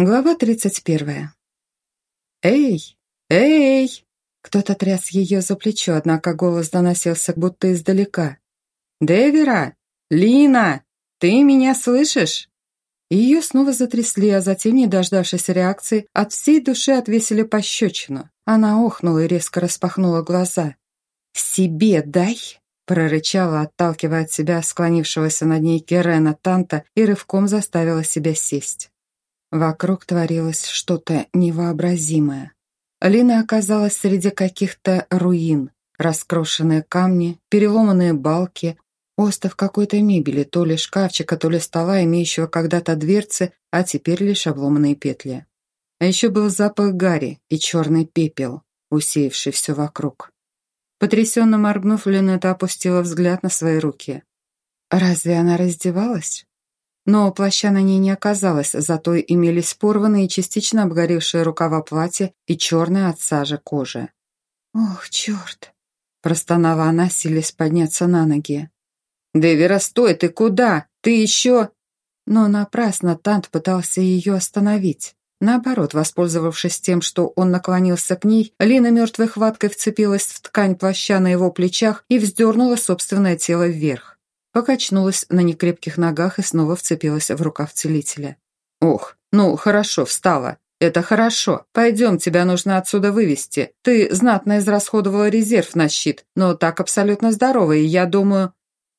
Глава тридцать первая. «Эй! Эй!» Кто-то тряс ее за плечо, однако голос доносился будто издалека. «Девера! Лина! Ты меня слышишь?» Ее снова затрясли, а затем, не дождавшись реакции, от всей души отвесили пощечину. Она охнула и резко распахнула глаза. «Себе дай!» прорычала, отталкивая от себя склонившегося над ней Керена Танта и рывком заставила себя сесть. Вокруг творилось что-то невообразимое. Лина оказалась среди каких-то руин. Раскрошенные камни, переломанные балки, остов какой-то мебели, то ли шкафчика, то ли стола, имеющего когда-то дверцы, а теперь лишь обломанные петли. А еще был запах гари и черный пепел, усеявший все вокруг. Потрясенно моргнув, Линета опустила взгляд на свои руки. Разве она раздевалась? Но плаща на ней не оказалось, зато имелись порванные и частично обгоревшие рукава платья и черная от сажи кожа. «Ох, черт!» – простонала она, силясь подняться на ноги. «Дэвера, стой, ты куда? Ты еще...» Но напрасно Тант пытался ее остановить. Наоборот, воспользовавшись тем, что он наклонился к ней, Лина мертвой хваткой вцепилась в ткань плаща на его плечах и вздернула собственное тело вверх покачнулась на некрепких ногах и снова вцепилась в рукав целителя. «Ох, ну хорошо, встала. Это хорошо. Пойдем, тебя нужно отсюда вывести. Ты знатно израсходовала резерв на щит, но так абсолютно здорова, и я думаю...»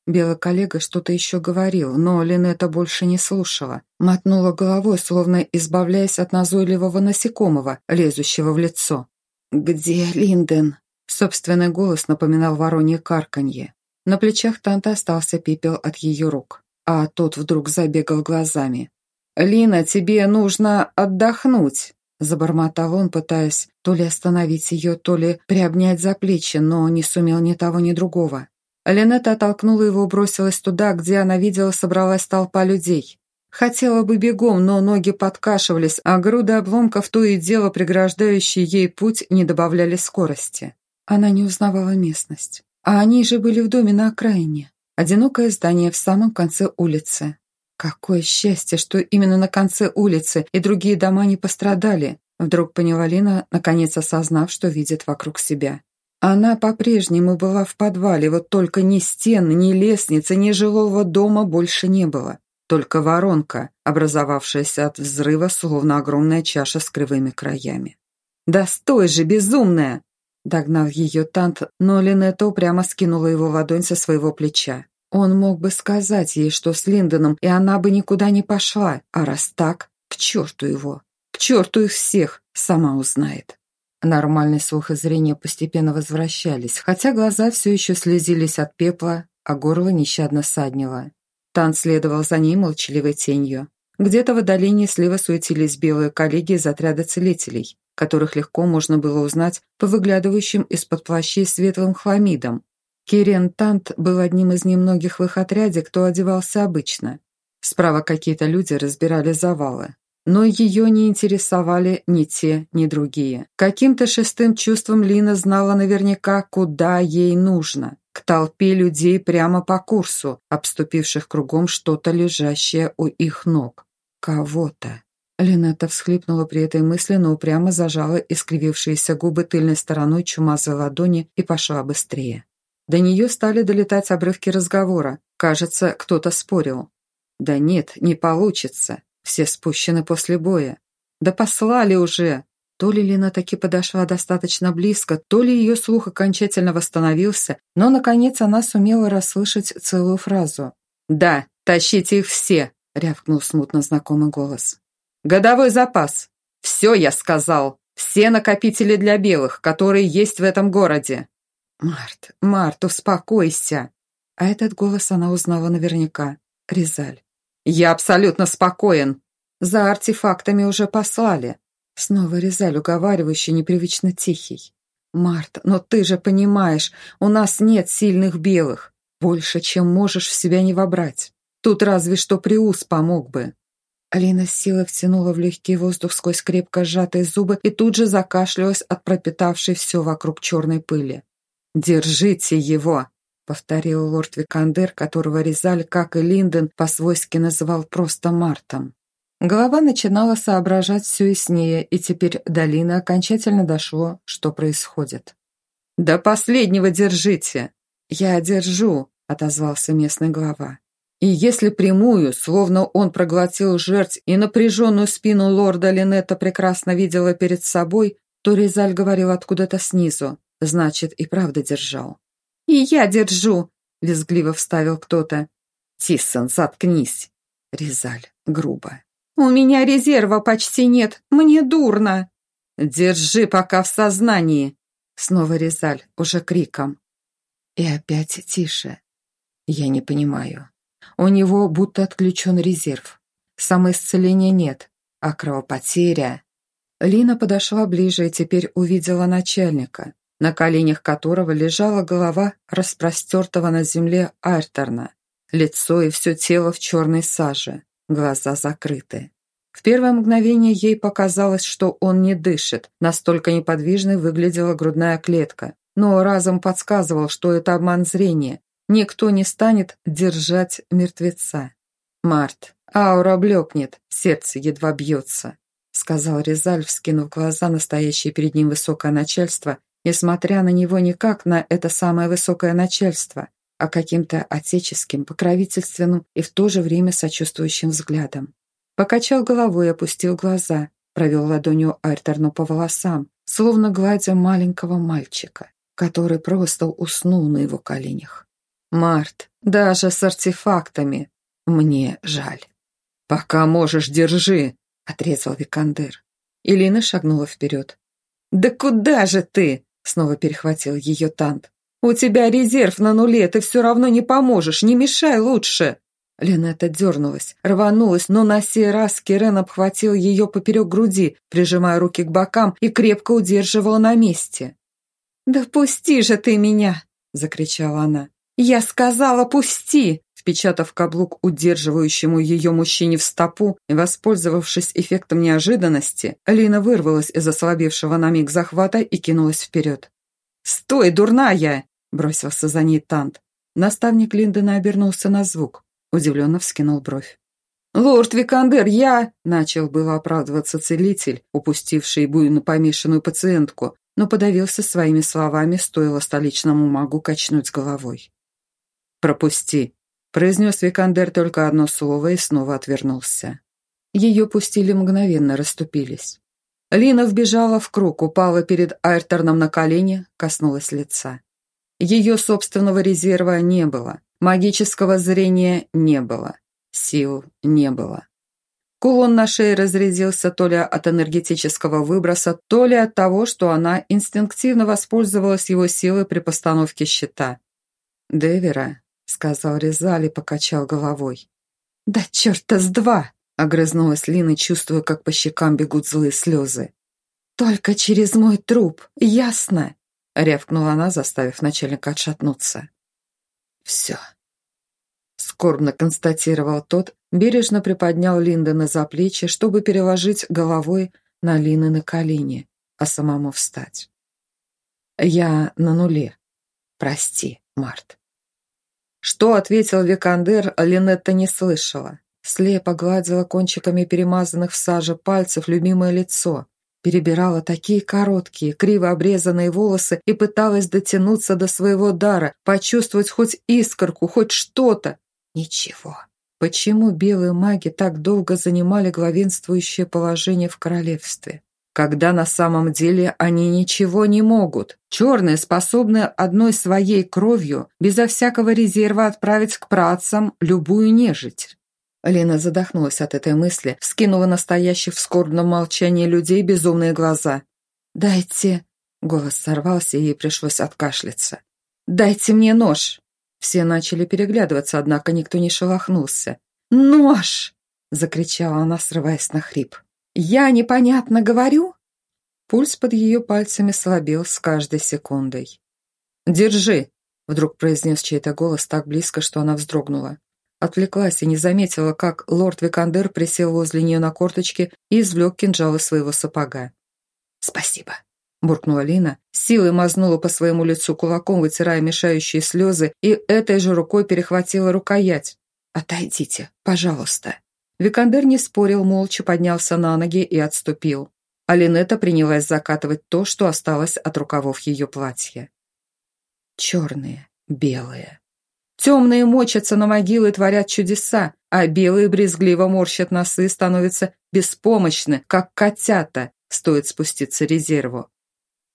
Белый коллега что-то еще говорил, но Линета больше не слушала. Мотнула головой, словно избавляясь от назойливого насекомого, лезущего в лицо. «Где Линден?» Собственный голос напоминал воронье карканье. На плечах Танта остался пепел от ее рук, а тот вдруг забегал глазами. «Лина, тебе нужно отдохнуть!» Забормотал он, пытаясь то ли остановить ее, то ли приобнять за плечи, но не сумел ни того, ни другого. Линетта оттолкнула его и бросилась туда, где она видела собралась толпа людей. Хотела бы бегом, но ноги подкашивались, а груды обломков то и дело, преграждающие ей путь, не добавляли скорости. Она не узнавала местность. А они же были в доме на окраине. Одинокое здание в самом конце улицы. Какое счастье, что именно на конце улицы и другие дома не пострадали, вдруг поняла Лина, наконец осознав, что видит вокруг себя. Она по-прежнему была в подвале, вот только ни стен, ни лестницы, ни жилого дома больше не было. Только воронка, образовавшаяся от взрыва, словно огромная чаша с кривыми краями. «Да стой же, безумная!» Догнал ее Тант, но Линетта упрямо скинула его ладонь со своего плеча. Он мог бы сказать ей, что с Линдоном, и она бы никуда не пошла, а раз так, к черту его, к черту их всех, сама узнает. Нормальный слух и зрение постепенно возвращались, хотя глаза все еще слезились от пепла, а горло нещадно саднило. Тан следовал за ней молчаливой тенью. Где-то в отдалении слева суетились белые коллеги из отряда целителей которых легко можно было узнать по выглядывающим из-под плащей светлым хламидам. Кириан Тант был одним из немногих в их отряде, кто одевался обычно. Справа какие-то люди разбирали завалы. Но ее не интересовали ни те, ни другие. Каким-то шестым чувством Лина знала наверняка, куда ей нужно. К толпе людей прямо по курсу, обступивших кругом что-то лежащее у их ног. Кого-то. Линетта всхлипнула при этой мысли, но упрямо зажала искривившиеся губы тыльной стороной чумазой ладони и пошла быстрее. До нее стали долетать обрывки разговора. Кажется, кто-то спорил. «Да нет, не получится. Все спущены после боя. Да послали уже!» То ли Лина таки подошла достаточно близко, то ли ее слух окончательно восстановился, но, наконец, она сумела расслышать целую фразу. «Да, тащите их все!» — рявкнул смутно знакомый голос. Годовой запас. Все я сказал. Все накопители для белых, которые есть в этом городе. Март, Март, успокойся. А этот голос она узнала наверняка. Резаль. Я абсолютно спокоен. За артефактами уже послали. Снова Резаль, уговаривающий, непривычно тихий. «Март, но ты же понимаешь, у нас нет сильных белых. Больше, чем можешь в себя не вобрать. Тут разве что Приус помог бы». Алина с силой втянула в легкий воздух сквозь крепко сжатые зубы и тут же закашлялась от пропитавшей все вокруг черной пыли. «Держите его!» — повторил лорд Викандер, которого Резаль, как и Линден, по-свойски называл просто Мартом. Голова начинала соображать все яснее, и теперь до Лины окончательно дошло, что происходит. «До последнего держите!» «Я держу», — отозвался местный глава. И если прямую, словно он проглотил жерть и напряженную спину лорда Линетта прекрасно видела перед собой, то Резаль говорил откуда-то снизу, значит, и правда держал. «И я держу!» — визгливо вставил кто-то. «Тиссон, заткнись!» Резаль, грубо. «У меня резерва почти нет, мне дурно!» «Держи пока в сознании!» Снова Резаль, уже криком. И опять тише. Я не понимаю. У него будто отключен резерв. Самоисцеления нет, а кровопотеря... Лина подошла ближе и теперь увидела начальника, на коленях которого лежала голова распростертого на земле Айрторна, лицо и все тело в черной саже глаза закрыты. В первое мгновение ей показалось, что он не дышит, настолько неподвижной выглядела грудная клетка, но разом подсказывал, что это обман зрения. Никто не станет держать мертвеца. «Март, аура блекнет, сердце едва бьется», сказал Резаль, вскинув глаза на стоящее перед ним высокое начальство и смотря на него не как на это самое высокое начальство, а каким-то отеческим, покровительственным и в то же время сочувствующим взглядом. Покачал головой и опустил глаза, провел ладонью Айрторну по волосам, словно гладя маленького мальчика, который просто уснул на его коленях. «Март, даже с артефактами, мне жаль». «Пока можешь, держи», — отрезал Викандер. Илина шагнула вперед. «Да куда же ты?» — снова перехватил ее Тант. «У тебя резерв на нуле, ты все равно не поможешь, не мешай лучше!» Ленета дернулась, рванулась, но на сей раз Кирен обхватил ее поперек груди, прижимая руки к бокам и крепко удерживал на месте. «Да пусти же ты меня!» – закричала она. «Я сказала, пусти!» Впечатав каблук удерживающему ее мужчине в стопу и воспользовавшись эффектом неожиданности, Лина вырвалась из ослабевшего на миг захвата и кинулась вперед. «Стой, дурная!» Бросился за ней Тант. Наставник Линдона обернулся на звук. Удивленно вскинул бровь. «Лорд Викандер, я...» Начал было оправдываться целитель, упустивший буйно помешанную пациентку, но подавился своими словами, стоило столичному магу качнуть головой. «Пропусти», — произнес Викандер только одно слово и снова отвернулся. Ее пустили мгновенно, расступились. Лина вбежала в круг, упала перед Айрторном на колени, коснулась лица. Ее собственного резерва не было, магического зрения не было, сил не было. Кулон на шее разрядился то ли от энергетического выброса, то ли от того, что она инстинктивно воспользовалась его силой при постановке щита. «Девера», — сказал Резаль и покачал головой. «Да черта с два!» — огрызнулась Лина, чувствуя, как по щекам бегут злые слезы. «Только через мой труп, ясно?» — рявкнула она, заставив начальника отшатнуться. «Все», — скорбно констатировал тот, бережно приподнял Линдона за плечи, чтобы переложить головой на Лины на колени, а самому встать. «Я на нуле. Прости, Март». Что ответил Викандер, Линетта не слышала. Слепо гладила кончиками перемазанных в саже пальцев любимое лицо, перебирала такие короткие, криво обрезанные волосы и пыталась дотянуться до своего дара, почувствовать хоть искорку, хоть что-то. Ничего. Почему белые маги так долго занимали главенствующее положение в королевстве? Когда на самом деле они ничего не могут. Черные способны одной своей кровью, безо всякого резерва отправить к працам любую нежить. Лена задохнулась от этой мысли, вскинула настоящих в скорбном молчании людей безумные глаза. «Дайте...» Голос сорвался, и ей пришлось откашляться. «Дайте мне нож!» Все начали переглядываться, однако никто не шелохнулся. «Нож!» — закричала она, срываясь на хрип. «Я непонятно говорю?» Пульс под ее пальцами слабел с каждой секундой. «Держи!» — вдруг произнес чей-то голос так близко, что она вздрогнула. Отвлеклась и не заметила, как лорд Викандер присел возле нее на корточки и извлек кинжал из своего сапога. «Спасибо», — буркнула Лина, силой мазнула по своему лицу кулаком, вытирая мешающие слезы, и этой же рукой перехватила рукоять. «Отойдите, пожалуйста». Викандер не спорил, молча поднялся на ноги и отступил. А Линетта принялась закатывать то, что осталось от рукавов ее платья. Черные, белые. Темные мочатся на могилы и творят чудеса, а белые брезгливо морщат носы и становятся беспомощны, как котята, стоит спуститься резерву.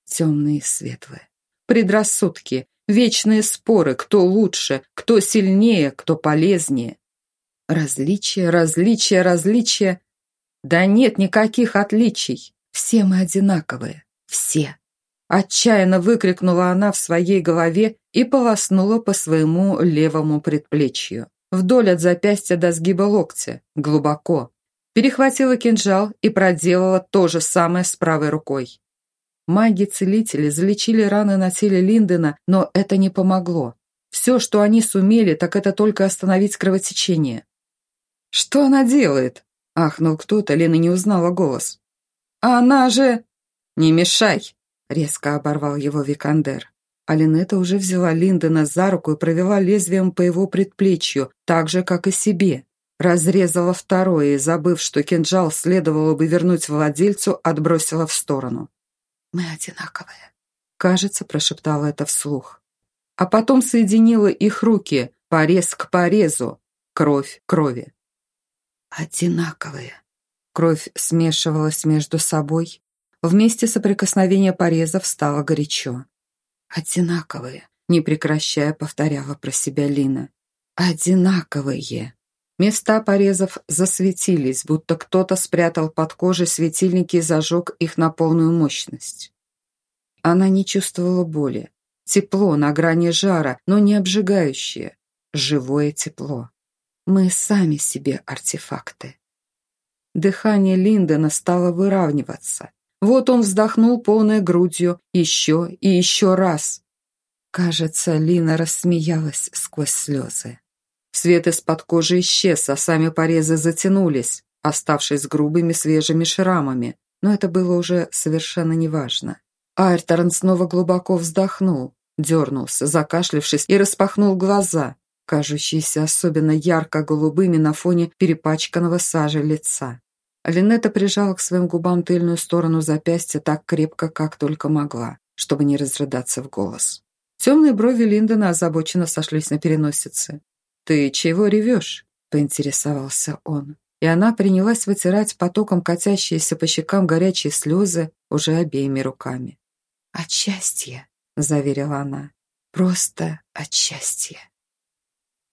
Темные и светлые. Предрассудки, вечные споры, кто лучше, кто сильнее, кто полезнее. Различия, различия, различия. Да нет никаких отличий. Все мы одинаковые. Все. Отчаянно выкрикнула она в своей голове и полоснула по своему левому предплечью. Вдоль от запястья до сгиба локтя, глубоко. Перехватила кинжал и проделала то же самое с правой рукой. Маги-целители залечили раны на теле Линдена, но это не помогло. Все, что они сумели, так это только остановить кровотечение. «Что она делает?» – ахнул кто-то, Лена не узнала голос. «Она же...» «Не мешай!» – резко оборвал его Викандер. А Линетта уже взяла Линдона за руку и провела лезвием по его предплечью, так же, как и себе. Разрезала второе и, забыв, что кинжал следовало бы вернуть владельцу, отбросила в сторону. «Мы одинаковые», — кажется, прошептала это вслух. А потом соединила их руки, порез к порезу, кровь к крови. «Одинаковые». Кровь смешивалась между собой. Вместе соприкосновения порезов стало горячо. «Одинаковые», — не прекращая повторяла про себя Лина. «Одинаковые». Места порезов засветились, будто кто-то спрятал под кожей светильники и зажег их на полную мощность. Она не чувствовала боли. Тепло на грани жара, но не обжигающее. Живое тепло. Мы сами себе артефакты. Дыхание Линдона стало выравниваться. Вот он вздохнул полной грудью еще и еще раз. Кажется, Лина рассмеялась сквозь слезы. Свет из-под кожи исчез, а сами порезы затянулись, оставшись грубыми свежими шрамами, но это было уже совершенно неважно. Айрторн снова глубоко вздохнул, дернулся, закашлившись, и распахнул глаза, кажущиеся особенно ярко-голубыми на фоне перепачканного сажи лица. Линетта прижала к своим губам тыльную сторону запястья так крепко, как только могла, чтобы не разрыдаться в голос. Темные брови Линдона озабоченно сошлись на переносице. «Ты чего ревешь?» – поинтересовался он. И она принялась вытирать потоком катящиеся по щекам горячие слезы уже обеими руками. «От счастья», – заверила она. «Просто от счастья».